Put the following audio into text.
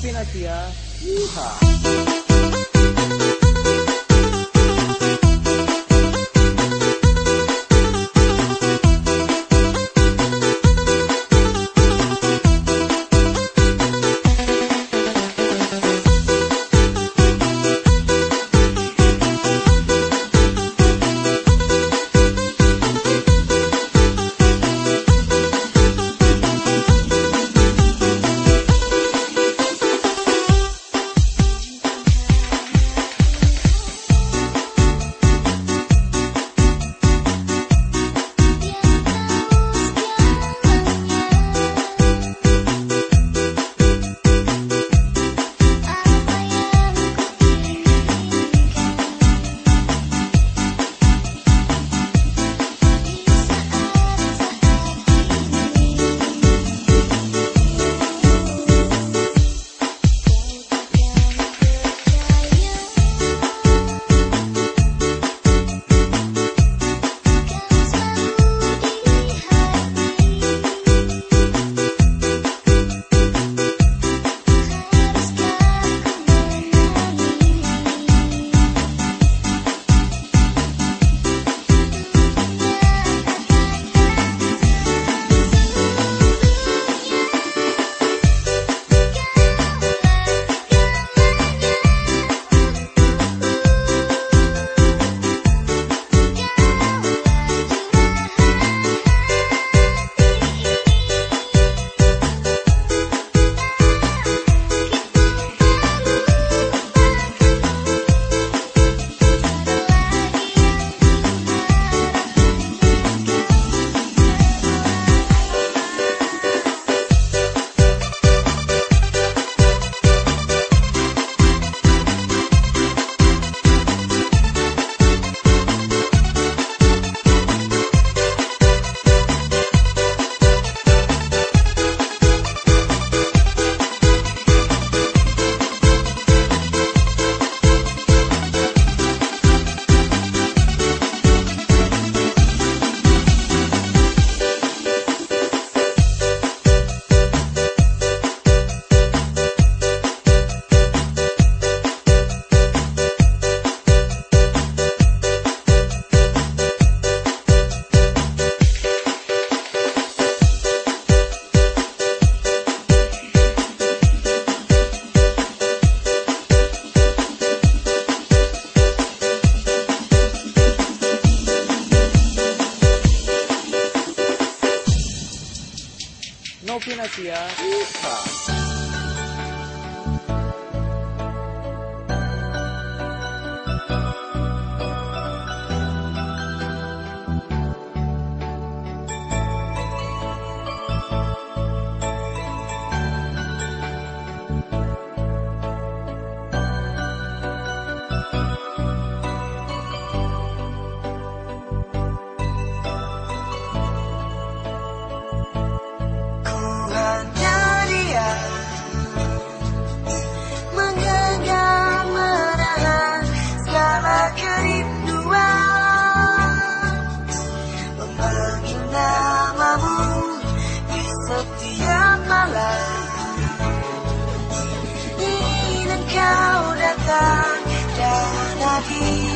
Opin Asia. Yeehaw. Alfinassia. Ufa! happy.